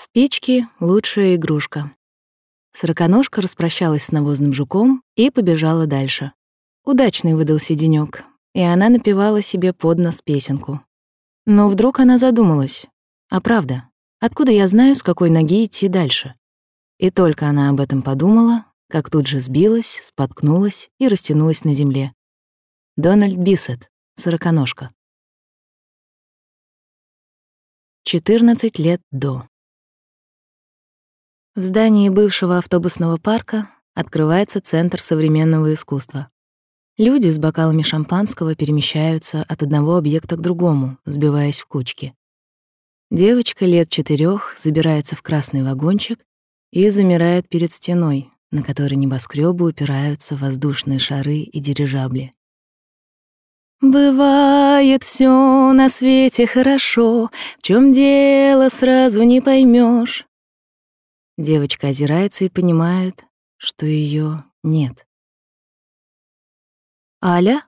Спички — лучшая игрушка. Сороконожка распрощалась с навозным жуком и побежала дальше. Удачный выдался денёк, и она напевала себе под нос песенку. Но вдруг она задумалась. А правда, откуда я знаю, с какой ноги идти дальше? И только она об этом подумала, как тут же сбилась, споткнулась и растянулась на земле. Дональд Бисет, сороконожка. 14 лет до. В здании бывшего автобусного парка открывается Центр современного искусства. Люди с бокалами шампанского перемещаются от одного объекта к другому, сбиваясь в кучки. Девочка лет четырех забирается в красный вагончик и замирает перед стеной, на которой небоскребы упираются воздушные шары и дирижабли. Бывает все на свете хорошо, в чем дело сразу не поймешь. Девочка озирается и понимает, что ее нет. «Аля?»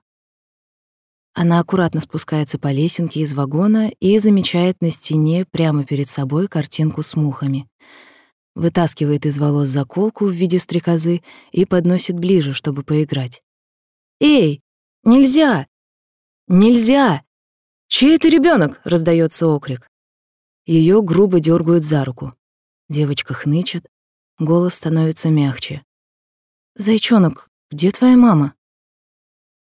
Она аккуратно спускается по лесенке из вагона и замечает на стене прямо перед собой картинку с мухами. Вытаскивает из волос заколку в виде стрекозы и подносит ближе, чтобы поиграть. «Эй, нельзя! Нельзя! Чей это ребенок? раздается окрик. Ее грубо дергают за руку. Девочка хнычет, голос становится мягче. «Зайчонок, где твоя мама?»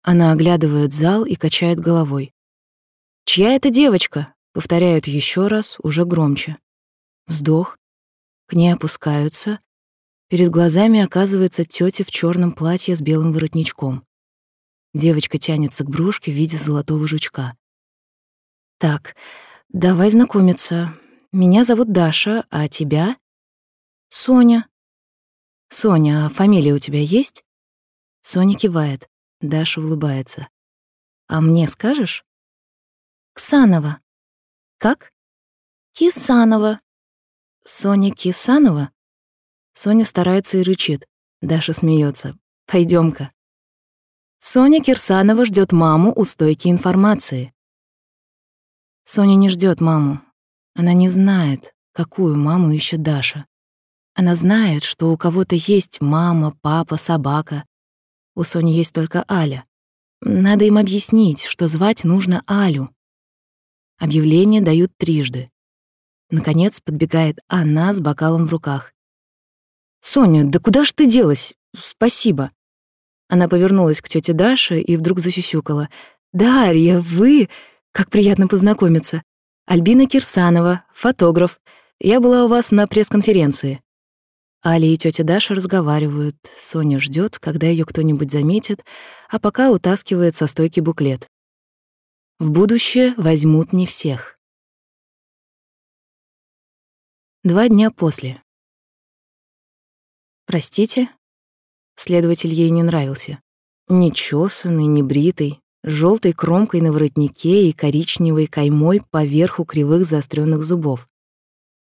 Она оглядывает зал и качает головой. «Чья это девочка?» — повторяют еще раз, уже громче. Вздох. К ней опускаются. Перед глазами оказывается тетя в черном платье с белым воротничком. Девочка тянется к брошке в виде золотого жучка. «Так, давай знакомиться. Меня зовут Даша, а тебя? Соня. Соня, а фамилия у тебя есть? Соня кивает. Даша улыбается. А мне скажешь? Ксанова. Как? Кисанова. Соня Кисанова? Соня старается и рычит. Даша смеется. Пойдем-ка. Соня Кирсанова ждет маму у стойки информации. Соня не ждет маму. Она не знает, какую маму ищет Даша. Она знает, что у кого-то есть мама, папа, собака. У Сони есть только Аля. Надо им объяснить, что звать нужно Алю. Объявление дают трижды. Наконец подбегает она с бокалом в руках. «Соня, да куда ж ты делась? Спасибо». Она повернулась к тете Даше и вдруг засюсюкала. «Дарья, вы! Как приятно познакомиться. Альбина Кирсанова, фотограф. Я была у вас на пресс-конференции. Али и тетя Даша разговаривают. Соня ждет, когда ее кто-нибудь заметит, а пока утаскивает со стойки буклет. В будущее возьмут не всех. Два дня после. Простите? Следователь ей не нравился. Нечесанный, небритый, желтой кромкой на воротнике и коричневой каймой поверху кривых заостренных зубов.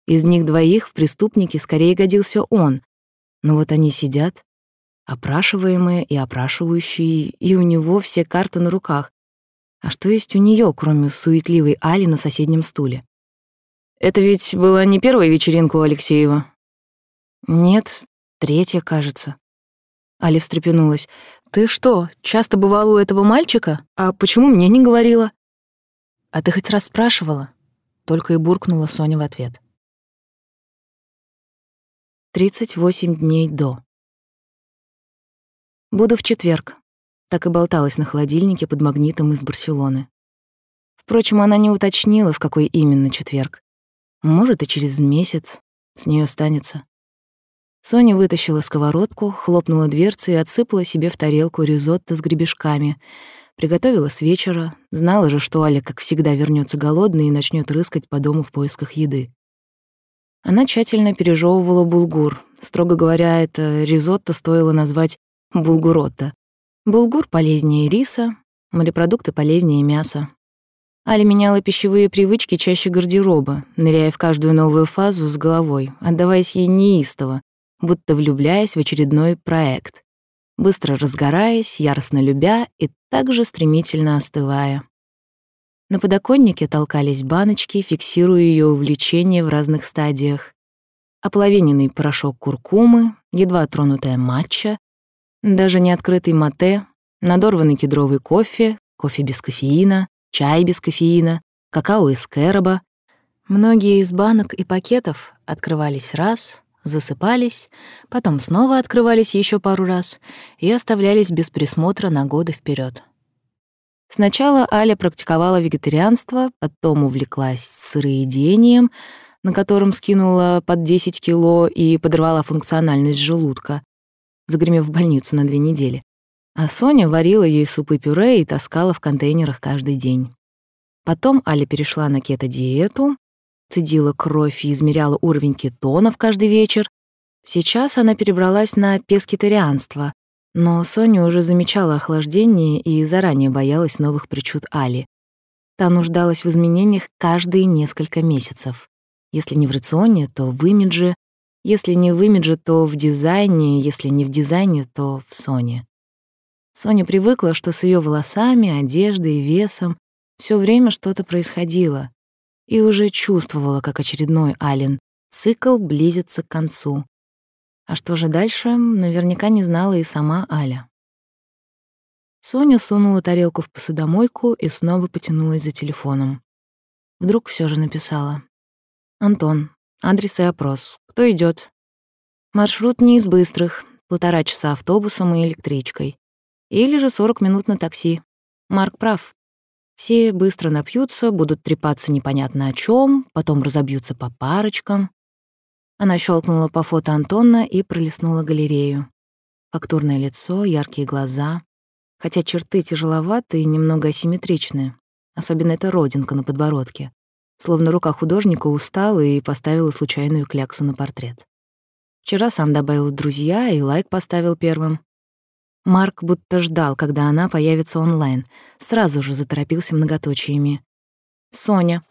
Из них двоих в преступнике скорее годился он. Но вот они сидят, опрашиваемые и опрашивающие, и у него все карты на руках. А что есть у нее, кроме суетливой Али на соседнем стуле? Это ведь была не первая вечеринка у Алексеева. Нет, третья, кажется. Али встрепенулась. «Ты что, часто бывала у этого мальчика? А почему мне не говорила?» «А ты хоть раз спрашивала?» Только и буркнула Соня в ответ. 38 дней до. Буду в четверг. Так и болталась на холодильнике под магнитом из Барселоны. Впрочем, она не уточнила, в какой именно четверг. Может, и через месяц с нее останется. Соня вытащила сковородку, хлопнула дверцей и отсыпала себе в тарелку ризотто с гребешками. Приготовила с вечера, знала же, что Аля, как всегда, вернется голодный и начнет рыскать по дому в поисках еды. Она тщательно пережевывала булгур. Строго говоря, это ризотто стоило назвать булгуротто. Булгур полезнее риса, морепродукты полезнее мяса. Аля меняла пищевые привычки чаще гардероба, ныряя в каждую новую фазу с головой, отдаваясь ей неистово, будто влюбляясь в очередной проект, быстро разгораясь, яростно любя и также стремительно остывая. На подоконнике толкались баночки, фиксируя ее увлечение в разных стадиях. ополовиненный порошок куркумы, едва тронутая матча, даже не открытый мате, надорванный кедровый кофе, кофе без кофеина, чай без кофеина, какао из кэроба. Многие из банок и пакетов открывались раз, засыпались, потом снова открывались еще пару раз и оставлялись без присмотра на годы вперед. Сначала Аля практиковала вегетарианство, потом увлеклась сыроедением, на котором скинула под 10 кило и подорвала функциональность желудка, загремев в больницу на две недели. А Соня варила ей супы-пюре и таскала в контейнерах каждый день. Потом Аля перешла на кето-диету, цедила кровь и измеряла уровень кетонов каждый вечер. Сейчас она перебралась на пескетарианство, но Соня уже замечала охлаждение и заранее боялась новых причуд Али. Та нуждалась в изменениях каждые несколько месяцев. Если не в рационе, то в имидже. Если не в имидже, то в дизайне. Если не в дизайне, то в Соне. Соня привыкла, что с ее волосами, одеждой и весом все время что-то происходило, и уже чувствовала, как очередной Ален цикл близится к концу. А что же дальше, наверняка не знала и сама Аля. Соня сунула тарелку в посудомойку и снова потянулась за телефоном. Вдруг все же написала. «Антон, адрес и опрос. Кто идет? Маршрут не из быстрых. Полтора часа автобусом и электричкой. Или же 40 минут на такси. Марк прав. Все быстро напьются, будут трепаться непонятно о чем, потом разобьются по парочкам. Она щелкнула по фото Антона и пролистнула галерею. Фактурное лицо, яркие глаза. Хотя черты тяжеловатые и немного асимметричные. Особенно эта родинка на подбородке. Словно рука художника устала и поставила случайную кляксу на портрет. Вчера сам добавил друзья и лайк поставил первым. Марк будто ждал, когда она появится онлайн. Сразу же заторопился многоточиями. «Соня,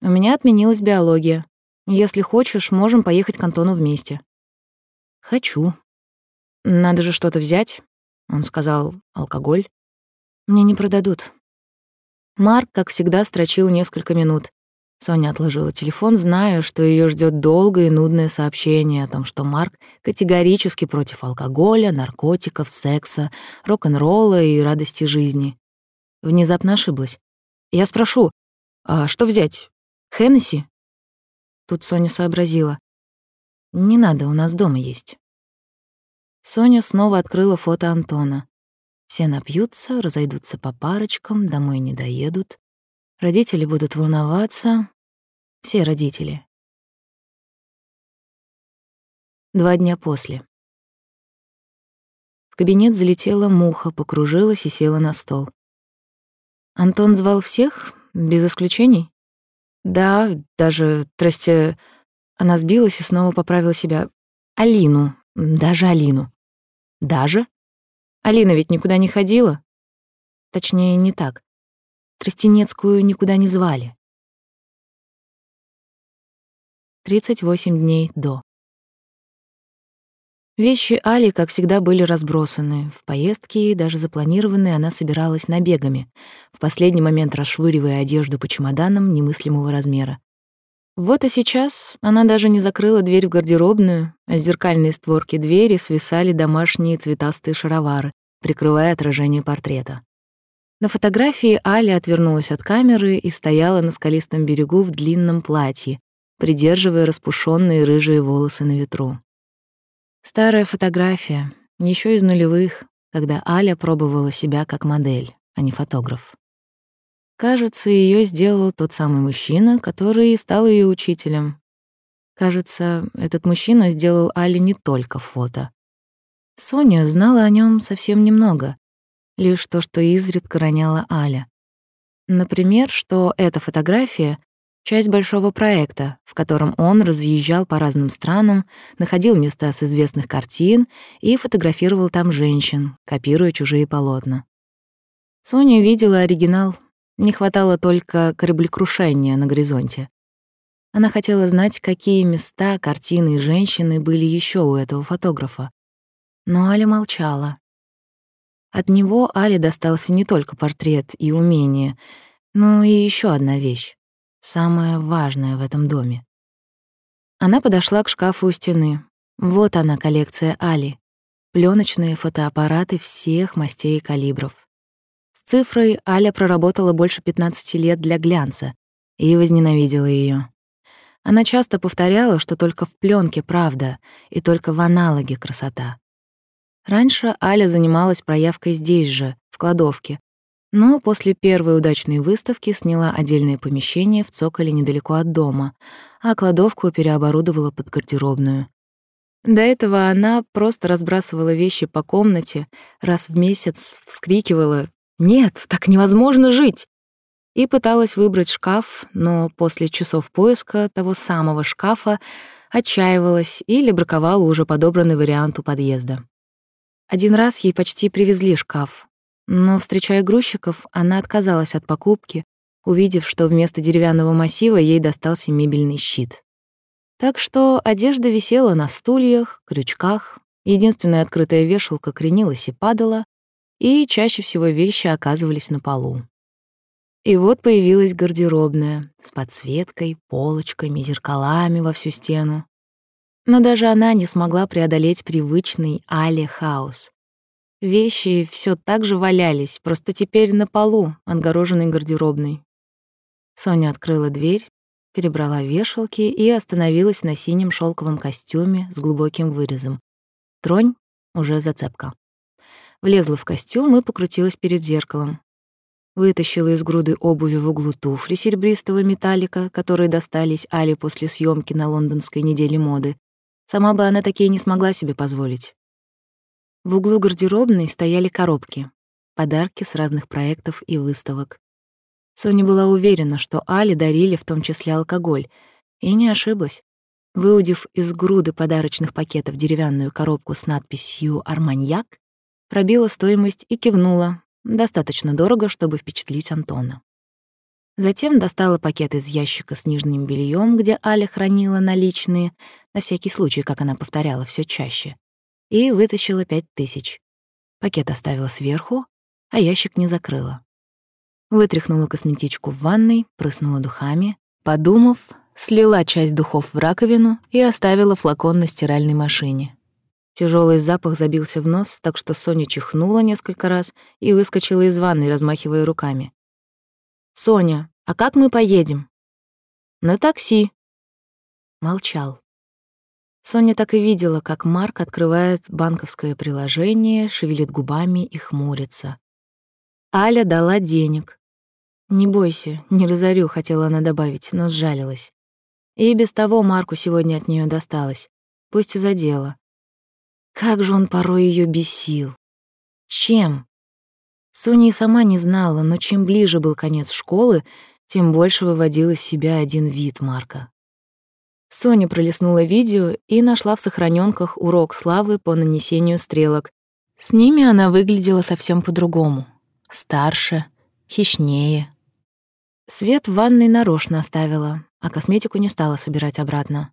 у меня отменилась биология. Если хочешь, можем поехать к Антону вместе». «Хочу». «Надо же что-то взять», — он сказал, «алкоголь». «Мне не продадут». Марк, как всегда, строчил несколько минут. Соня отложила телефон, зная, что ее ждет долгое и нудное сообщение о том, что Марк категорически против алкоголя, наркотиков, секса, рок-н-ролла и радости жизни. Внезапно ошиблась. Я спрошу, а что взять? Хеннесси? Тут Соня сообразила. «Не надо, у нас дома есть». Соня снова открыла фото Антона. Все напьются, разойдутся по парочкам, домой не доедут. Родители будут волноваться. Все родители. Два дня после. В кабинет залетела муха, покружилась и села на стол. Антон звал всех, без исключений? Да, даже, трости, она сбилась и снова поправила себя. Алину, даже Алину. Даже? Алина ведь никуда не ходила? Точнее, не так. Тростенецкую никуда не звали. 38 дней до. Вещи Али, как всегда, были разбросаны. В поездке, даже запланированные, она собиралась набегами, в последний момент расшвыривая одежду по чемоданам немыслимого размера. Вот и сейчас она даже не закрыла дверь в гардеробную, а с зеркальной створки двери свисали домашние цветастые шаровары, прикрывая отражение портрета. На фотографии Аля отвернулась от камеры и стояла на скалистом берегу в длинном платье, придерживая распушенные рыжие волосы на ветру. Старая фотография, еще из нулевых, когда Аля пробовала себя как модель, а не фотограф. Кажется, ее сделал тот самый мужчина, который стал ее учителем. Кажется, этот мужчина сделал Али не только фото. Соня знала о нем совсем немного, лишь то, что изредка роняла Аля. Например, что эта фотография часть большого проекта, в котором он разъезжал по разным странам, находил места с известных картин и фотографировал там женщин, копируя чужие полотна. Соня видела оригинал, не хватало только кораблекрушения на горизонте. Она хотела знать, какие места, картины и женщины были еще у этого фотографа. Но Аля молчала. От него Али достался не только портрет и умение, но и еще одна вещь самое важное в этом доме. Она подошла к шкафу у стены. Вот она, коллекция Али. Пленочные фотоаппараты всех мастей и калибров. С цифрой Аля проработала больше 15 лет для глянца и возненавидела ее. Она часто повторяла, что только в пленке правда и только в аналоге красота. Раньше Аля занималась проявкой здесь же, в кладовке, но после первой удачной выставки сняла отдельное помещение в цоколе недалеко от дома, а кладовку переоборудовала под гардеробную. До этого она просто разбрасывала вещи по комнате, раз в месяц вскрикивала «Нет, так невозможно жить!» и пыталась выбрать шкаф, но после часов поиска того самого шкафа отчаивалась или браковала уже подобранный вариант у подъезда. Один раз ей почти привезли шкаф, но, встречая грузчиков, она отказалась от покупки, увидев, что вместо деревянного массива ей достался мебельный щит. Так что одежда висела на стульях, крючках, единственная открытая вешалка кренилась и падала, и чаще всего вещи оказывались на полу. И вот появилась гардеробная с подсветкой, полочками, зеркалами во всю стену. Но даже она не смогла преодолеть привычный Али хаос. Вещи все так же валялись, просто теперь на полу, отгороженной гардеробной. Соня открыла дверь, перебрала вешалки и остановилась на синем шелковом костюме с глубоким вырезом. Тронь — уже зацепка. Влезла в костюм и покрутилась перед зеркалом вытащила из груды обуви в углу туфли серебристого металлика, которые достались Али после съемки на лондонской неделе моды. Сама бы она такие не смогла себе позволить. В углу гардеробной стояли коробки, подарки с разных проектов и выставок. Соня была уверена, что Али дарили в том числе алкоголь, и не ошиблась. Выудив из груды подарочных пакетов деревянную коробку с надписью «Арманьяк», пробила стоимость и кивнула, Достаточно дорого, чтобы впечатлить Антона. Затем достала пакет из ящика с нижним бельем, где Аля хранила наличные, на всякий случай, как она повторяла все чаще, и вытащила пять тысяч. Пакет оставила сверху, а ящик не закрыла. Вытряхнула косметичку в ванной, прыснула духами, подумав, слила часть духов в раковину и оставила флакон на стиральной машине. Тяжелый запах забился в нос, так что Соня чихнула несколько раз и выскочила из ванной, размахивая руками. «Соня, а как мы поедем?» «На такси». Молчал. Соня так и видела, как Марк открывает банковское приложение, шевелит губами и хмурится. Аля дала денег. «Не бойся, не разорю», — хотела она добавить, но сжалилась. И без того Марку сегодня от нее досталось. Пусть и за дело. Как же он порой ее бесил. Чем? Соня и сама не знала, но чем ближе был конец школы, тем больше выводил из себя один вид Марка. Соня пролистнула видео и нашла в сохраненках урок славы по нанесению стрелок. С ними она выглядела совсем по-другому. Старше, хищнее. Свет в ванной нарочно оставила, а косметику не стала собирать обратно.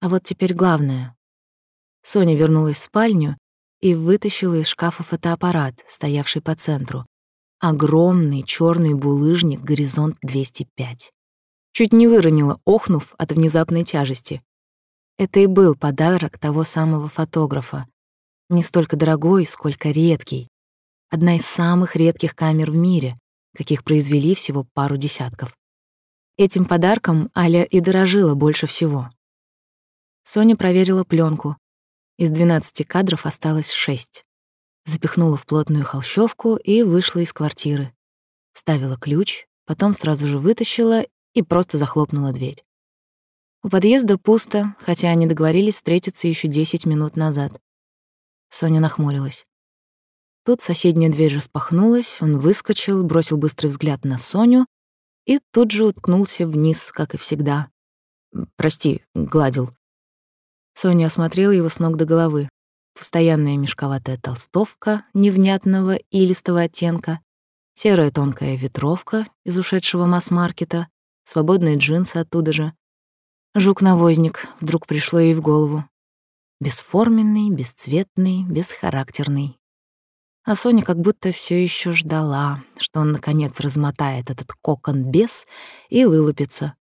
А вот теперь главное. Соня вернулась в спальню и вытащила из шкафа фотоаппарат, стоявший по центру. Огромный черный булыжник «Горизонт 205». Чуть не выронила, охнув от внезапной тяжести. Это и был подарок того самого фотографа. Не столько дорогой, сколько редкий. Одна из самых редких камер в мире, каких произвели всего пару десятков. Этим подарком Аля и дорожила больше всего. Соня проверила пленку, из 12 кадров осталось 6. Запихнула в плотную холщовку и вышла из квартиры. Ставила ключ, потом сразу же вытащила и просто захлопнула дверь. У подъезда пусто, хотя они договорились встретиться еще 10 минут назад. Соня нахмурилась. Тут соседняя дверь распахнулась, он выскочил, бросил быстрый взгляд на Соню и тут же уткнулся вниз, как и всегда. «Прости», — гладил. Соня осмотрела его с ног до головы. Постоянная мешковатая толстовка невнятного и листого оттенка, серая тонкая ветровка из ушедшего масс-маркета, свободные джинсы оттуда же. Жук-навозник вдруг пришло ей в голову. Бесформенный, бесцветный, бесхарактерный. А Соня как будто все еще ждала, что он, наконец, размотает этот кокон бес и вылупится.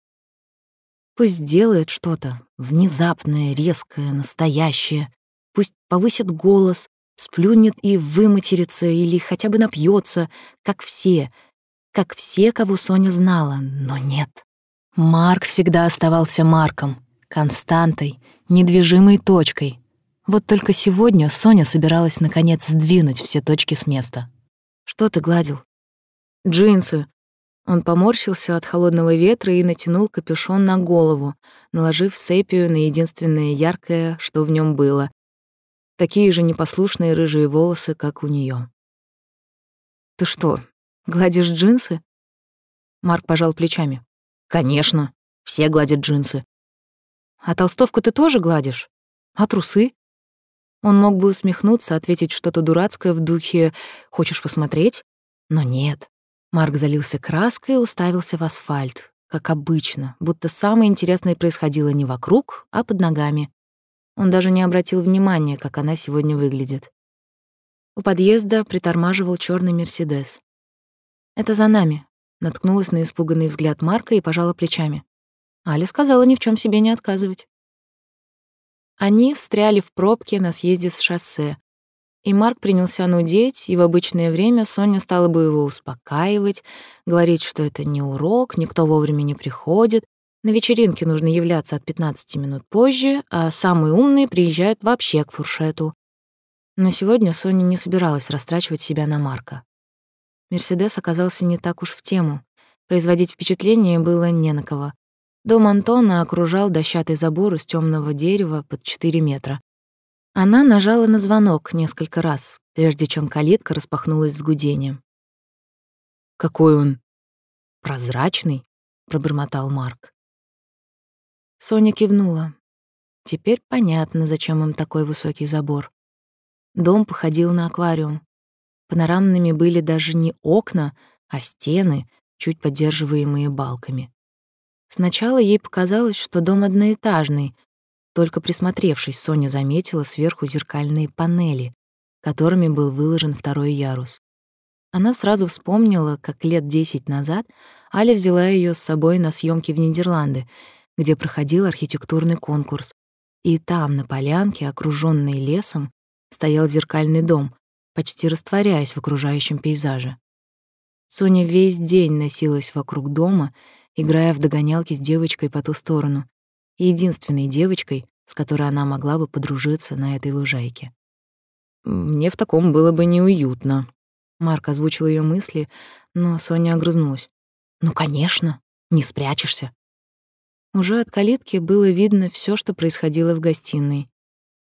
Пусть сделает что-то, Внезапное, резкое, настоящее. Пусть повысит голос, сплюнет и выматерится или хотя бы напьется, как все, как все, кого Соня знала, но нет. Марк всегда оставался Марком, константой, недвижимой точкой. Вот только сегодня Соня собиралась наконец сдвинуть все точки с места. «Что ты гладил?» «Джинсы». Он поморщился от холодного ветра и натянул капюшон на голову, наложив сепию на единственное яркое, что в нем было. Такие же непослушные рыжие волосы, как у нее. «Ты что, гладишь джинсы?» Марк пожал плечами. «Конечно, все гладят джинсы. А толстовку ты тоже гладишь? А трусы? Он мог бы усмехнуться, ответить что-то дурацкое в духе «Хочешь посмотреть?» Но нет. Марк залился краской и уставился в асфальт, как обычно, будто самое интересное происходило не вокруг, а под ногами. Он даже не обратил внимания, как она сегодня выглядит. У подъезда притормаживал черный Мерседес. «Это за нами», — наткнулась на испуганный взгляд Марка и пожала плечами. Аля сказала ни в чем себе не отказывать. Они встряли в пробке на съезде с шоссе. И Марк принялся нудеть, и в обычное время Соня стала бы его успокаивать, говорить, что это не урок, никто вовремя не приходит, на вечеринке нужно являться от 15 минут позже, а самые умные приезжают вообще к фуршету. Но сегодня Соня не собиралась растрачивать себя на Марка. Мерседес оказался не так уж в тему. Производить впечатление было не на кого. Дом Антона окружал дощатый забор из темного дерева под 4 метра. Она нажала на звонок несколько раз, прежде чем калитка распахнулась с гудением. «Какой он прозрачный», — пробормотал Марк. Соня кивнула. Теперь понятно, зачем им такой высокий забор. Дом походил на аквариум. Панорамными были даже не окна, а стены, чуть поддерживаемые балками. Сначала ей показалось, что дом одноэтажный, только присмотревшись, Соня заметила сверху зеркальные панели, которыми был выложен второй ярус. Она сразу вспомнила, как лет десять назад Аля взяла ее с собой на съемки в Нидерланды, где проходил архитектурный конкурс. И там, на полянке, окружённой лесом, стоял зеркальный дом, почти растворяясь в окружающем пейзаже. Соня весь день носилась вокруг дома играя в догонялки с девочкой по ту сторону, единственной девочкой, с которой она могла бы подружиться на этой лужайке. «Мне в таком было бы неуютно», — Марк озвучил ее мысли, но Соня огрызнулась. «Ну, конечно, не спрячешься». Уже от калитки было видно все, что происходило в гостиной.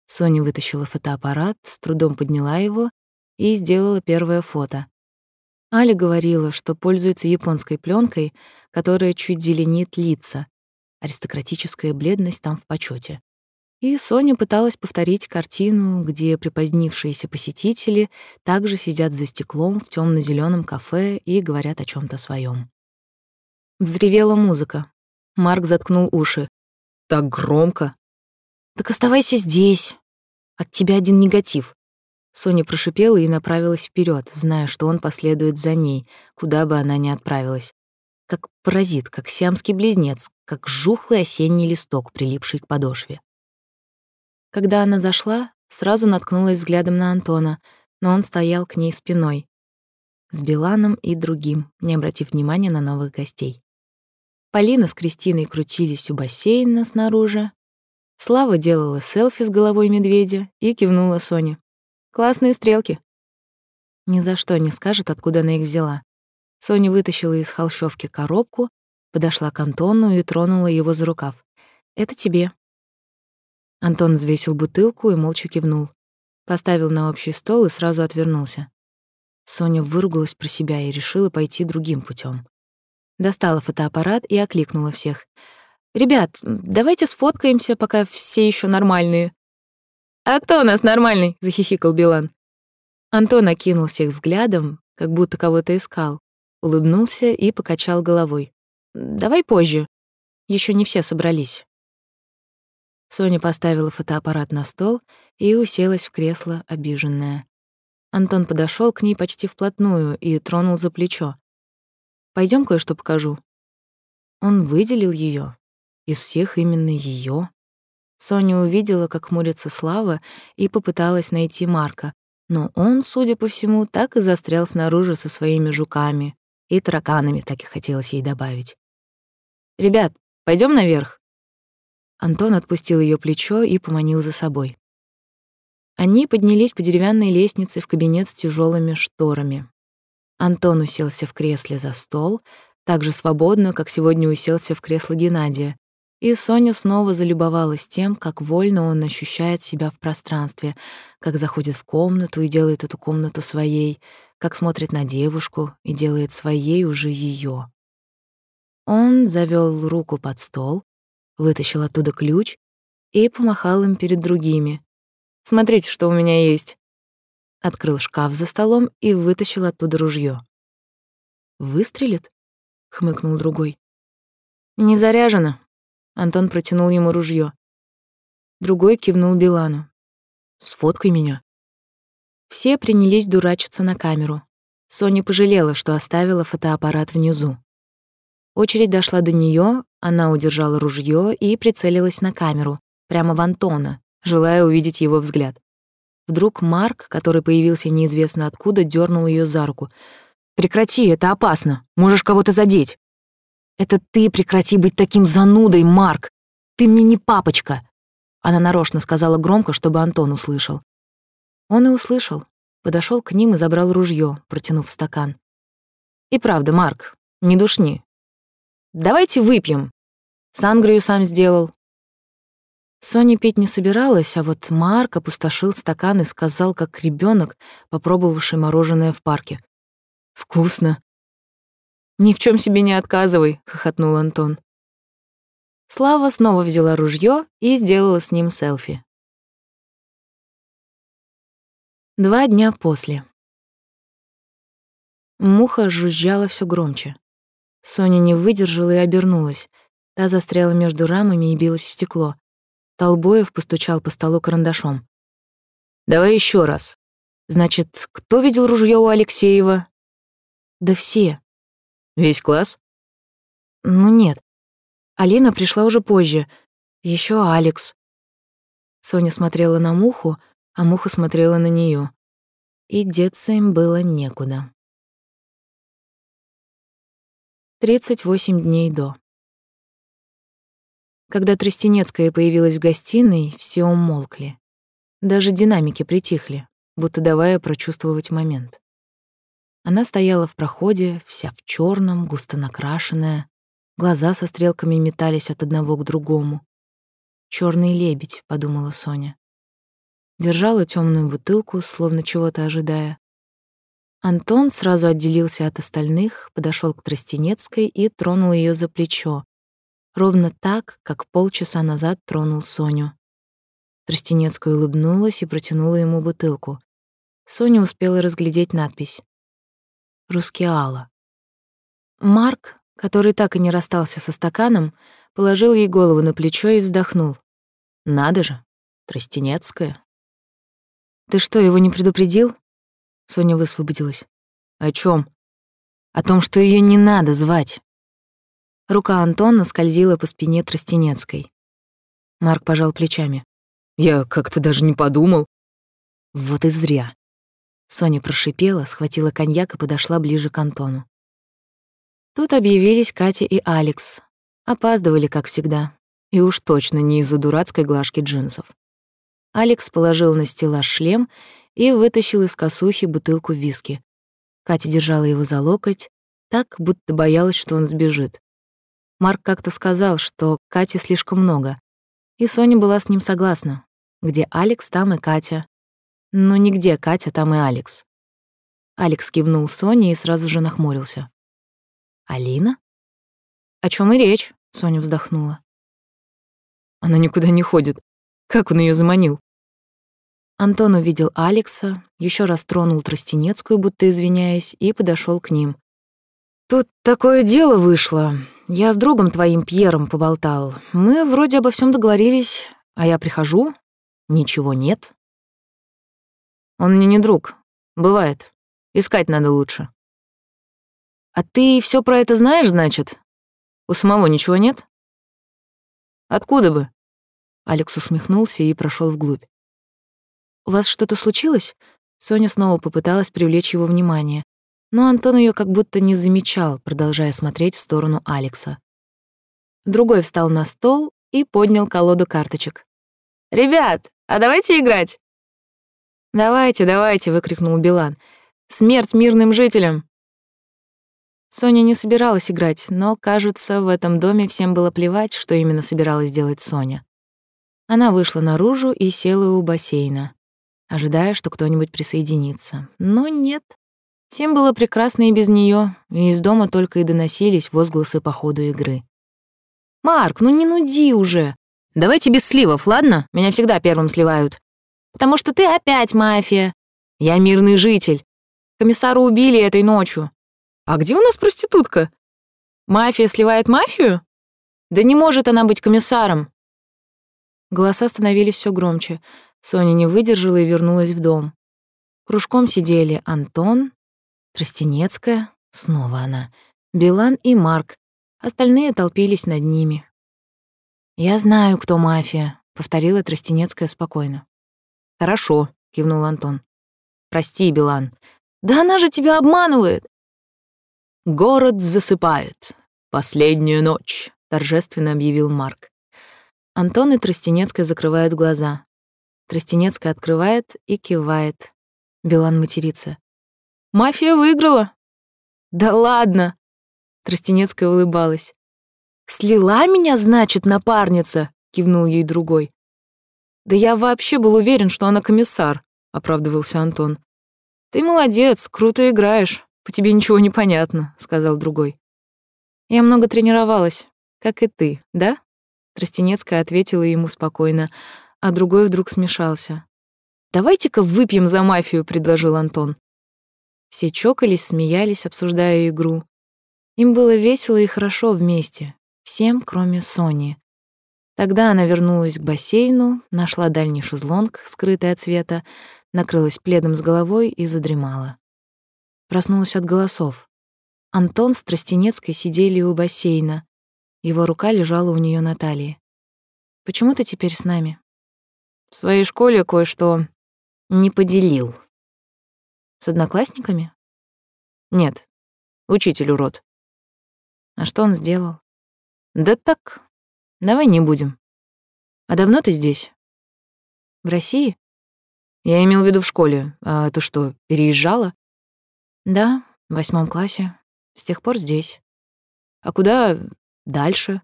Соня вытащила фотоаппарат, с трудом подняла его и сделала первое фото. Аля говорила, что пользуется японской пленкой, которая чуть зеленит лица. Аристократическая бледность там в почете. И Соня пыталась повторить картину, где припозднившиеся посетители также сидят за стеклом в темно зеленом кафе и говорят о чем то своем. Взревела музыка. Марк заткнул уши. «Так громко!» «Так оставайся здесь. От тебя один негатив. Соня прошипела и направилась вперед, зная, что он последует за ней, куда бы она ни отправилась. Как паразит, как сиамский близнец, как жухлый осенний листок, прилипший к подошве. Когда она зашла, сразу наткнулась взглядом на Антона, но он стоял к ней спиной, с Биланом и другим, не обратив внимания на новых гостей. Полина с Кристиной крутились у бассейна снаружи. Слава делала селфи с головой медведя и кивнула Соне. Классные стрелки. Ни за что не скажет, откуда она их взяла. Соня вытащила из холщовки коробку, подошла к Антону и тронула его за рукав. «Это тебе». Антон взвесил бутылку и молча кивнул. Поставил на общий стол и сразу отвернулся. Соня выругалась про себя и решила пойти другим путем. Достала фотоаппарат и окликнула всех. «Ребят, давайте сфоткаемся, пока все еще нормальные». «А кто у нас нормальный?» — захихикал Билан. Антон окинул всех взглядом, как будто кого-то искал, улыбнулся и покачал головой. «Давай позже. Еще не все собрались». Соня поставила фотоаппарат на стол и уселась в кресло, обиженная. Антон подошел к ней почти вплотную и тронул за плечо. Пойдем кое-что покажу». Он выделил ее, Из всех именно ее, Соня увидела, как хмурится Слава, и попыталась найти Марка, но он, судя по всему, так и застрял снаружи со своими жуками. И тараканами, так и хотелось ей добавить. «Ребят, пойдем наверх?» Антон отпустил ее плечо и поманил за собой. Они поднялись по деревянной лестнице в кабинет с тяжелыми шторами. Антон уселся в кресле за стол, так же свободно, как сегодня уселся в кресло Геннадия, и Соня снова залюбовалась тем, как вольно он ощущает себя в пространстве, как заходит в комнату и делает эту комнату своей, как смотрит на девушку и делает своей уже ее. Он завёл руку под стол, вытащил оттуда ключ и помахал им перед другими. «Смотрите, что у меня есть». Открыл шкаф за столом и вытащил оттуда ружье. «Выстрелит?» — хмыкнул другой. «Не заряжено», Антон протянул ему ружье. Другой кивнул Билану. «Сфоткай меня». Все принялись дурачиться на камеру. Соня пожалела, что оставила фотоаппарат внизу. Очередь дошла до нее, она удержала ружье и прицелилась на камеру, прямо в Антона, желая увидеть его взгляд. Вдруг Марк, который появился неизвестно откуда, дернул ее за руку. «Прекрати, это опасно. Можешь кого-то задеть». Это ты прекрати быть таким занудой, Марк. Ты мне не папочка. Она нарочно сказала громко, чтобы Антон услышал. Он и услышал. Подошел к ним и забрал ружье, протянув стакан. И правда, Марк, не душни. Давайте выпьем. Сангрию сам сделал. Соня пить не собиралась, а вот Марк опустошил стакан и сказал, как ребенок, попробовавший мороженое в парке. «Вкусно. «Ни в чем себе не отказывай», — хохотнул Антон. Слава снова взяла ружье и сделала с ним селфи. Два дня после. Муха жужжала все громче. Соня не выдержала и обернулась. Та застряла между рамами и билась в стекло. Толбоев постучал по столу карандашом. «Давай еще раз. Значит, кто видел ружье у Алексеева?» «Да все», Весь класс? Ну нет. Алина пришла уже позже. Еще Алекс. Соня смотрела на Муху, а Муха смотрела на нее. И деться им было некуда. 38 дней до. Когда Тростенецкая появилась в гостиной, все умолкли. Даже динамики притихли, будто давая прочувствовать момент. Она стояла в проходе, вся в черном, густо накрашенная. Глаза со стрелками метались от одного к другому. Черный лебедь», — подумала Соня. Держала темную бутылку, словно чего-то ожидая. Антон сразу отделился от остальных, подошел к Тростенецкой и тронул ее за плечо. Ровно так, как полчаса назад тронул Соню. Тростенецкая улыбнулась и протянула ему бутылку. Соня успела разглядеть надпись Рускеала. Марк, который так и не расстался со стаканом, положил ей голову на плечо и вздохнул. «Надо же, Тростенецкая». «Ты что, его не предупредил?» Соня высвободилась. «О чем? «О том, что ее не надо звать». Рука Антона скользила по спине Тростенецкой. Марк пожал плечами. «Я как-то даже не подумал». «Вот и зря. Соня прошипела, схватила коньяк и подошла ближе к Антону. Тут объявились Катя и Алекс. Опаздывали, как всегда. И уж точно не из-за дурацкой глажки джинсов. Алекс положил на стеллаж шлем и вытащил из косухи бутылку виски. Катя держала его за локоть, так, будто боялась, что он сбежит. Марк как-то сказал, что Кати слишком много, и Соня была с ним согласна. Где Алекс, там и Катя, но нигде Катя, там и Алекс. Алекс кивнул Соне и сразу же нахмурился. «Алина?» «О чем и речь?» — Соня вздохнула. «Она никуда не ходит. Как он ее заманил?» Антон увидел Алекса, еще раз тронул Тростенецкую, будто извиняясь, и подошел к ним. «Тут такое дело вышло. Я с другом твоим Пьером поболтал. Мы вроде обо всем договорились, а я прихожу, ничего нет, он мне не друг. Бывает. Искать надо лучше. А ты все про это знаешь, значит? У самого ничего нет? Откуда бы? Алекс усмехнулся и прошел вглубь. «У вас что-то случилось?» Соня снова попыталась привлечь его внимание, но Антон ее как будто не замечал, продолжая смотреть в сторону Алекса. Другой встал на стол и поднял колоду карточек. «Ребят, а давайте играть!» «Давайте, давайте!» — выкрикнул Билан. «Смерть мирным жителям!» Соня не собиралась играть, но, кажется, в этом доме всем было плевать, что именно собиралась делать Соня. Она вышла наружу и села у бассейна, ожидая, что кто-нибудь присоединится. Но нет. Всем было прекрасно и без нее, и из дома только и доносились возгласы по ходу игры. «Марк, ну не нуди уже! Давайте без сливов, ладно? Меня всегда первым сливают. Потому что ты опять мафия. Я мирный житель. Комиссара убили этой ночью. А где у нас проститутка? Мафия сливает мафию? Да не может она быть комиссаром. Голоса становились все громче. Соня не выдержала и вернулась в дом. Кружком сидели Антон, Тростенецкая, снова она, Билан и Марк. Остальные толпились над ними. «Я знаю, кто мафия», — повторила Тростенецкая спокойно. «Хорошо», — кивнул Антон. «Прости, Билан». «Да она же тебя обманывает!» «Город засыпает. Последнюю ночь», — торжественно объявил Марк. Антон и Тростенецкая закрывают глаза. Тростенецкая открывает и кивает. Билан матерится. «Мафия выиграла!» «Да ладно!» Тростенецкая улыбалась. «Слила меня, значит, напарница?» — кивнул ей другой. «Да я вообще был уверен, что она комиссар», — оправдывался Антон. «Ты молодец, круто играешь. «По тебе ничего не понятно», — сказал другой. «Я много тренировалась, как и ты, да?» Тростенецкая ответила ему спокойно, а другой вдруг смешался. «Давайте-ка выпьем за мафию», — предложил Антон. Все чокались, смеялись, обсуждая игру. Им было весело и хорошо вместе, всем, кроме Сони. Тогда она вернулась к бассейну, нашла дальний шезлонг, скрытый от света, накрылась пледом с головой и задремала. Проснулась от голосов. Антон с Тростенецкой сидели у бассейна. Его рука лежала у нее на талии. «Почему ты теперь с нами?» «В своей школе кое-что не поделил». «С одноклассниками?» «Нет, учитель урод». «А что он сделал?» «Да так, давай не будем». «А давно ты здесь?» «В России?» «Я имел в виду в школе. А ты что, переезжала?» Да, в восьмом классе. С тех пор здесь. А куда дальше?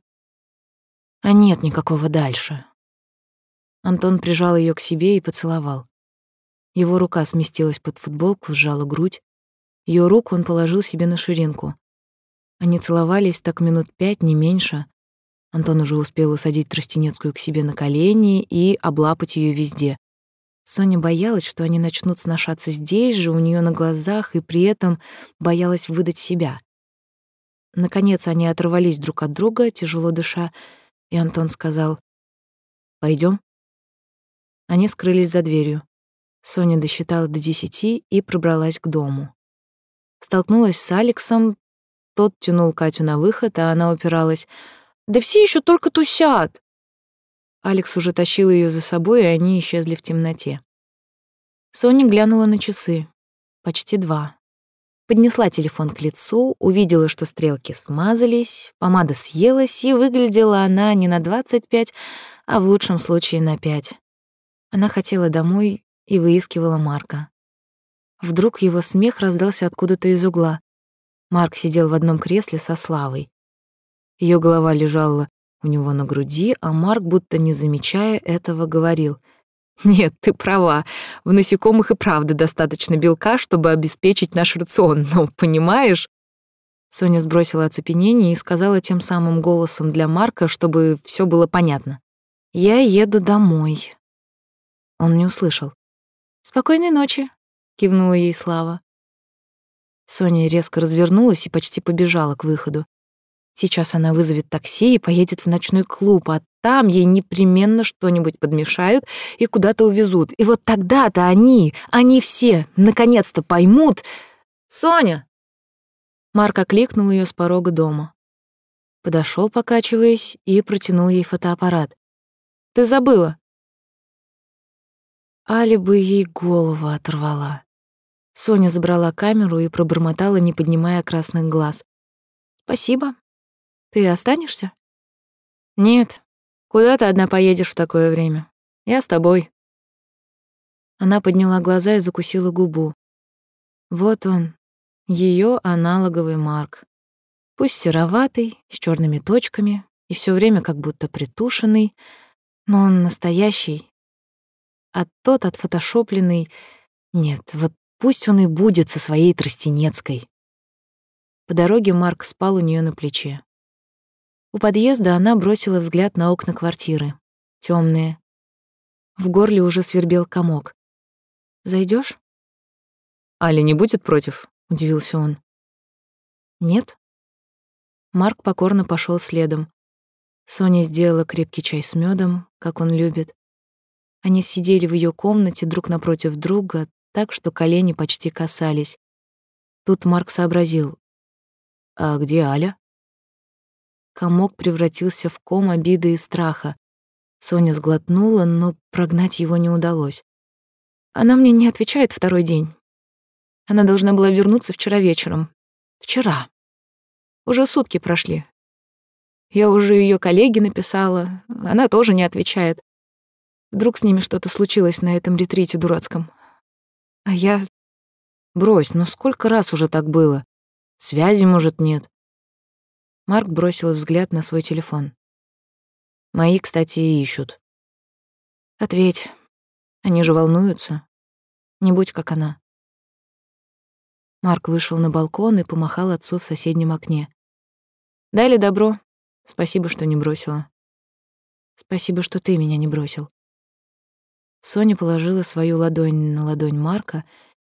А нет никакого дальше. Антон прижал ее к себе и поцеловал. Его рука сместилась под футболку, сжала грудь. Ее руку он положил себе на ширинку. Они целовались так минут пять, не меньше. Антон уже успел усадить Тростенецкую к себе на колени и облапать ее везде. Соня боялась, что они начнут сношаться здесь же, у нее на глазах, и при этом боялась выдать себя. Наконец они оторвались друг от друга, тяжело дыша, и Антон сказал «Пойдем». Они скрылись за дверью. Соня досчитала до десяти и пробралась к дому. Столкнулась с Алексом, тот тянул Катю на выход, а она упиралась. «Да все еще только тусят!» Алекс уже тащил ее за собой, и они исчезли в темноте. Соня глянула на часы. Почти два. Поднесла телефон к лицу, увидела, что стрелки смазались, помада съелась, и выглядела она не на 25, а в лучшем случае на 5. Она хотела домой и выискивала Марка. Вдруг его смех раздался откуда-то из угла. Марк сидел в одном кресле со Славой. Ее голова лежала у него на груди, а Марк, будто не замечая этого, говорил. «Нет, ты права. В насекомых и правда достаточно белка, чтобы обеспечить наш рацион, но, понимаешь...» Соня сбросила оцепенение и сказала тем самым голосом для Марка, чтобы все было понятно. «Я еду домой». Он не услышал. «Спокойной ночи», — кивнула ей Слава. Соня резко развернулась и почти побежала к выходу. Сейчас она вызовет такси и поедет в ночной клуб, а там ей непременно что-нибудь подмешают и куда-то увезут. И вот тогда-то они, они все, наконец-то поймут... «Соня!» Марк окликнул ее с порога дома. Подошел, покачиваясь, и протянул ей фотоаппарат. Ты забыла. Али бы ей голову оторвала. Соня забрала камеру и пробормотала, не поднимая красных глаз. «Спасибо. Ты останешься?» «Нет. Куда ты одна поедешь в такое время? Я с тобой». Она подняла глаза и закусила губу. Вот он, ее аналоговый Марк. Пусть сероватый, с черными точками и все время как будто притушенный, но он настоящий. А тот отфотошопленный... Нет, вот пусть он и будет со своей Тростенецкой. По дороге Марк спал у нее на плече. У подъезда она бросила взгляд на окна квартиры. темные. В горле уже свербел комок. Зайдешь? «Аля не будет против?» — удивился он. «Нет». Марк покорно пошел следом. Соня сделала крепкий чай с медом, как он любит. Они сидели в ее комнате друг напротив друга, так что колени почти касались. Тут Марк сообразил. «А где Аля?» Комок превратился в ком обиды и страха. Соня сглотнула, но прогнать его не удалось. Она мне не отвечает второй день. Она должна была вернуться вчера вечером. Вчера. Уже сутки прошли. Я уже ее коллеге написала, она тоже не отвечает. Вдруг с ними что-то случилось на этом ретрите дурацком. А я... Брось, ну сколько раз уже так было? Связи, может, нет. Марк бросил взгляд на свой телефон. Мои, кстати, ищут. Ответь. Они же волнуются. Не будь как она. Марк вышел на балкон и помахал отцу в соседнем окне. Дали добро. Спасибо, что не бросила. Спасибо, что ты меня не бросил. Соня положила свою ладонь на ладонь Марка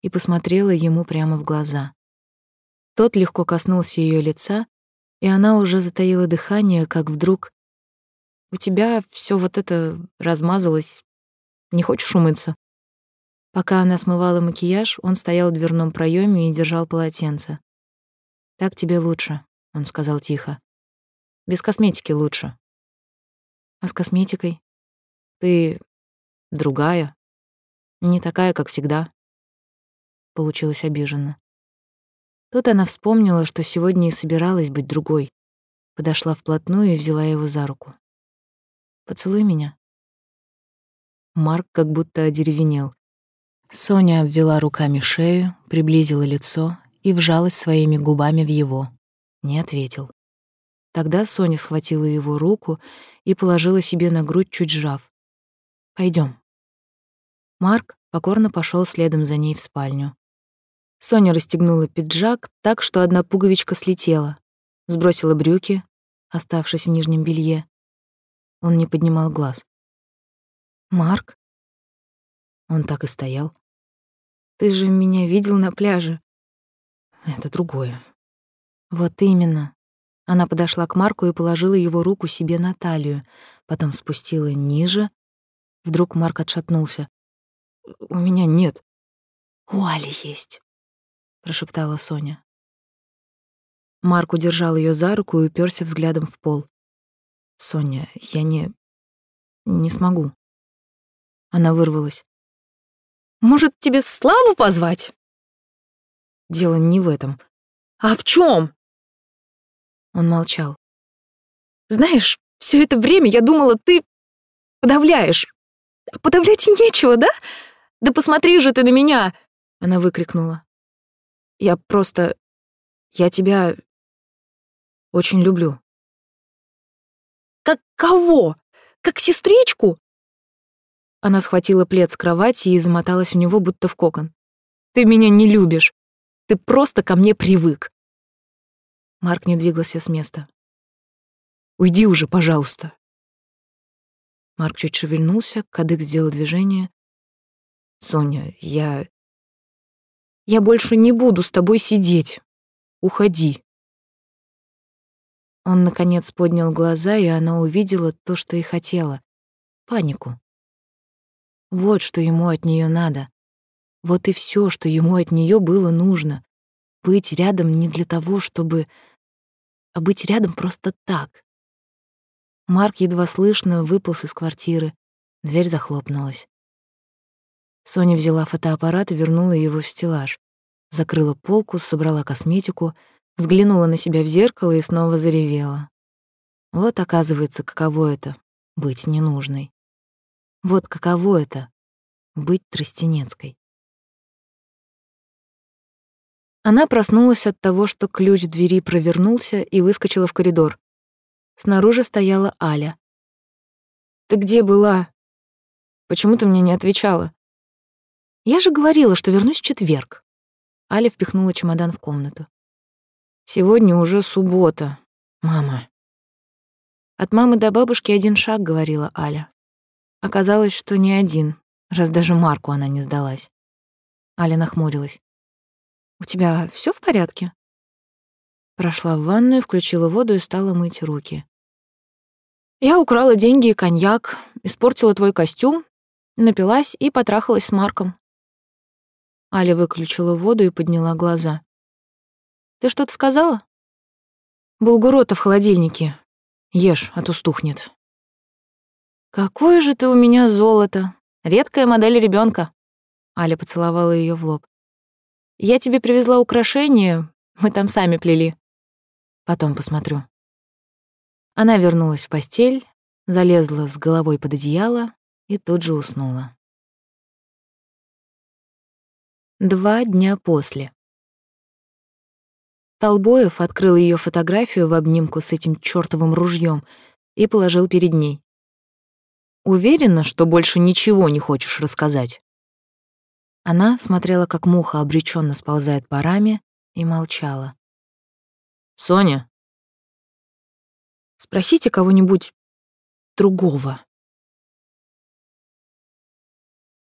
и посмотрела ему прямо в глаза. Тот легко коснулся ее лица, и она уже затаила дыхание, как вдруг «У тебя все вот это размазалось. Не хочешь умыться?» Пока она смывала макияж, он стоял в дверном проеме и держал полотенце. «Так тебе лучше», — он сказал тихо. «Без косметики лучше». «А с косметикой?» «Ты другая. Не такая, как всегда». Получилось обиженно. Тут она вспомнила, что сегодня и собиралась быть другой. Подошла вплотную и взяла его за руку. «Поцелуй меня». Марк как будто одеревенел. Соня обвела руками шею, приблизила лицо и вжалась своими губами в его. Не ответил. Тогда Соня схватила его руку и положила себе на грудь, чуть сжав. Пойдем. Марк покорно пошел следом за ней в спальню. Соня расстегнула пиджак так, что одна пуговичка слетела, сбросила брюки, оставшись в нижнем белье. Он не поднимал глаз. «Марк?» Он так и стоял. Ты же меня видел на пляже. Это другое. Вот именно. Она подошла к Марку и положила его руку себе на талию, потом спустила ниже. Вдруг Марк отшатнулся. У меня нет. У Али есть, прошептала Соня. Марк удержал ее за руку и уперся взглядом в пол. Соня, я не не смогу. Она вырвалась. Может, тебе Славу позвать?» Дело не в этом. «А в чем? Он молчал. «Знаешь, все это время я думала, ты подавляешь. Подавлять и нечего, да? Да посмотри же ты на меня!» Она выкрикнула. «Я просто... Я тебя очень люблю». «Как кого? Как сестричку?» Она схватила плед с кровати и замоталась в него, будто в кокон. «Ты меня не любишь. Ты просто ко мне привык». Марк не двигался с места. «Уйди уже, пожалуйста». Марк чуть шевельнулся, кадык сделал движение. «Соня, я... Я больше не буду с тобой сидеть. Уходи». Он, наконец, поднял глаза, и она увидела то, что и хотела — панику. Вот что ему от нее надо. Вот и все, что ему от нее было нужно. Быть рядом не для того, чтобы... А быть рядом просто так. Марк едва слышно выполз из квартиры. Дверь захлопнулась. Соня взяла фотоаппарат и вернула его в стеллаж. Закрыла полку, собрала косметику, взглянула на себя в зеркало и снова заревела. Вот, оказывается, каково это — быть ненужной. Вот каково это — быть тростенецкой. Она проснулась от того, что ключ двери провернулся и выскочила в коридор. Снаружи стояла Аля. «Ты где была? Почему ты мне не отвечала?» «Я же говорила, что вернусь в четверг». Аля впихнула чемодан в комнату. «Сегодня уже суббота, мама». «От мамы до бабушки один шаг», — говорила Аля. Оказалось, что не один, раз даже Марку она не сдалась. Аля нахмурилась. «У тебя все в порядке?» Прошла в ванную, включила воду и стала мыть руки. «Я украла деньги и коньяк, испортила твой костюм, напилась и потрахалась с Марком». Аля выключила воду и подняла глаза. «Ты что-то сказала?» «Булгурота в холодильнике. Ешь, а то стухнет». «Какое же ты у меня золото! Редкая модель ребенка. Аля поцеловала ее в лоб. Я тебе привезла украшения, мы там сами плели. Потом посмотрю. Она вернулась в постель, залезла с головой под одеяло и тут же уснула. Два дня после. Толбоев открыл ее фотографию в обнимку с этим чёртовым ружьем и положил перед ней. «Уверена, что больше ничего не хочешь рассказать?» Она смотрела, как муха обреченно сползает по раме, и молчала. «Соня?» «Спросите кого-нибудь другого».